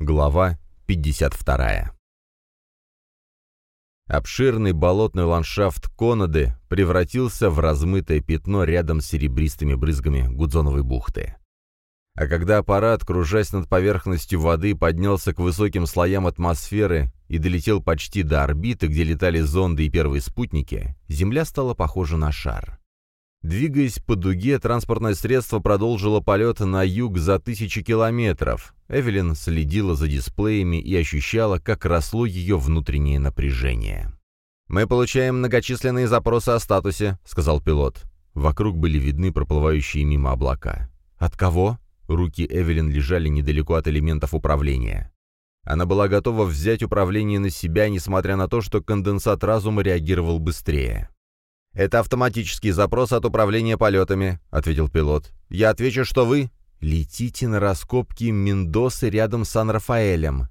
Глава 52. Обширный болотный ландшафт Конады превратился в размытое пятно рядом с серебристыми брызгами Гудзоновой бухты. А когда аппарат, кружась над поверхностью воды, поднялся к высоким слоям атмосферы и долетел почти до орбиты, где летали зонды и первые спутники, Земля стала похожа на шар. Двигаясь по дуге, транспортное средство продолжило полет на юг за тысячи километров. Эвелин следила за дисплеями и ощущала, как росло ее внутреннее напряжение. «Мы получаем многочисленные запросы о статусе», — сказал пилот. Вокруг были видны проплывающие мимо облака. «От кого?» Руки Эвелин лежали недалеко от элементов управления. Она была готова взять управление на себя, несмотря на то, что конденсат разума реагировал быстрее. «Это автоматический запрос от управления полетами», — ответил пилот. «Я отвечу, что вы...» «Летите на раскопки Мендосы рядом с Сан-Рафаэлем».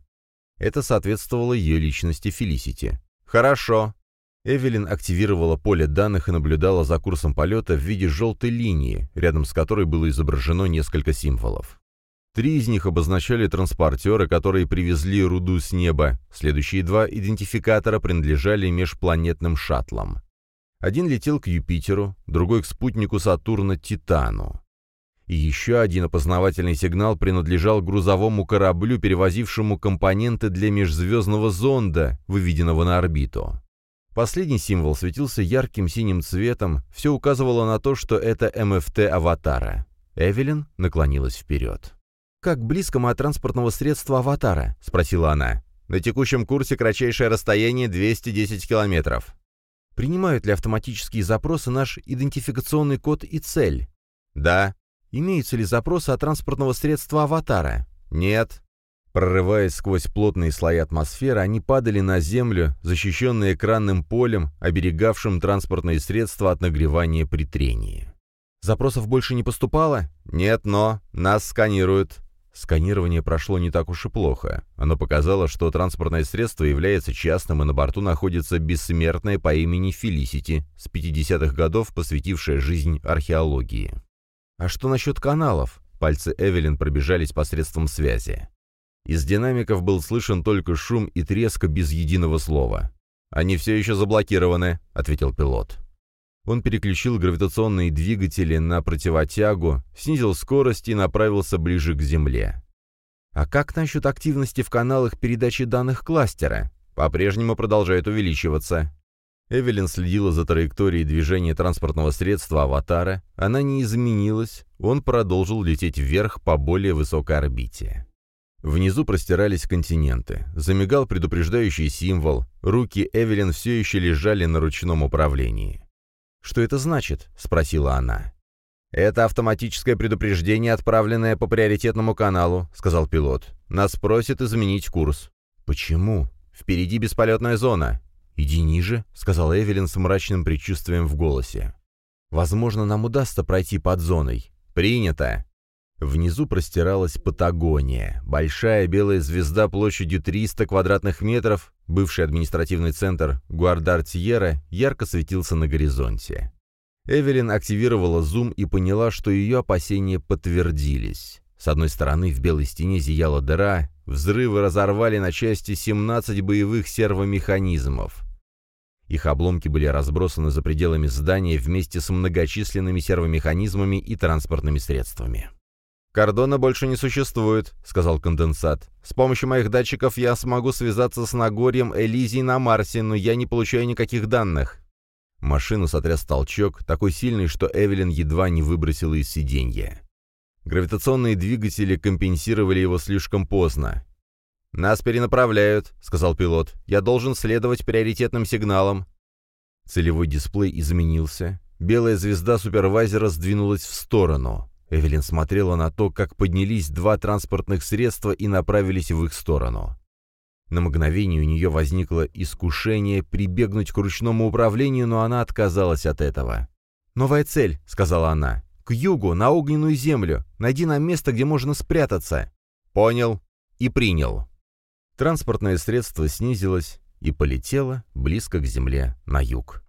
Это соответствовало ее личности Фелисити. «Хорошо». Эвелин активировала поле данных и наблюдала за курсом полета в виде желтой линии, рядом с которой было изображено несколько символов. Три из них обозначали транспортеры, которые привезли руду с неба, следующие два идентификатора принадлежали межпланетным шаттлам. Один летел к Юпитеру, другой к спутнику Сатурна Титану. И еще один опознавательный сигнал принадлежал грузовому кораблю, перевозившему компоненты для межзвездного зонда, выведенного на орбиту. Последний символ светился ярким синим цветом, все указывало на то, что это МФТ «Аватара». Эвелин наклонилась вперед. «Как близко мы от транспортного средства «Аватара»?» — спросила она. «На текущем курсе кратчайшее расстояние 210 километров». Принимают ли автоматические запросы наш идентификационный код и цель? Да. Имеются ли запросы от транспортного средства «Аватара»? Нет. Прорываясь сквозь плотные слои атмосферы, они падали на Землю, защищенные экранным полем, оберегавшим транспортные средства от нагревания при трении. Запросов больше не поступало? Нет, но нас сканируют. Сканирование прошло не так уж и плохо. Оно показало, что транспортное средство является частным, и на борту находится бессмертная по имени Фелисити, с 50-х годов посвятившая жизнь археологии. «А что насчет каналов?» Пальцы Эвелин пробежались посредством связи. Из динамиков был слышен только шум и треск без единого слова. «Они все еще заблокированы», — ответил пилот. Он переключил гравитационные двигатели на противотягу, снизил скорость и направился ближе к Земле. А как насчет активности в каналах передачи данных кластера? По-прежнему продолжает увеличиваться. Эвелин следила за траекторией движения транспортного средства «Аватара». Она не изменилась, он продолжил лететь вверх по более высокой орбите. Внизу простирались континенты. Замигал предупреждающий символ. Руки Эвелин все еще лежали на ручном управлении. «Что это значит?» — спросила она. «Это автоматическое предупреждение, отправленное по приоритетному каналу», — сказал пилот. «Нас просят изменить курс». «Почему? Впереди бесполетная зона». «Иди ниже», — сказал Эвелин с мрачным предчувствием в голосе. «Возможно, нам удастся пройти под зоной». «Принято». Внизу простиралась Патагония, большая белая звезда площадью 300 квадратных метров, бывший административный центр Гуардартьера, ярко светился на горизонте. Эвелин активировала зум и поняла, что ее опасения подтвердились. С одной стороны в белой стене зияла дыра, взрывы разорвали на части 17 боевых сервомеханизмов. Их обломки были разбросаны за пределами здания вместе с многочисленными сервомеханизмами и транспортными средствами. «Кордона больше не существует», — сказал конденсат. «С помощью моих датчиков я смогу связаться с Нагорьем Элизий на Марсе, но я не получаю никаких данных». Машину сотряс толчок, такой сильный, что Эвелин едва не выбросила из сиденья. Гравитационные двигатели компенсировали его слишком поздно. «Нас перенаправляют», — сказал пилот. «Я должен следовать приоритетным сигналам». Целевой дисплей изменился. Белая звезда супервайзера сдвинулась в сторону. Эвелин смотрела на то, как поднялись два транспортных средства и направились в их сторону. На мгновение у нее возникло искушение прибегнуть к ручному управлению, но она отказалась от этого. «Новая цель», — сказала она. «К югу, на огненную землю. Найди нам место, где можно спрятаться». «Понял и принял». Транспортное средство снизилось и полетело близко к земле на юг.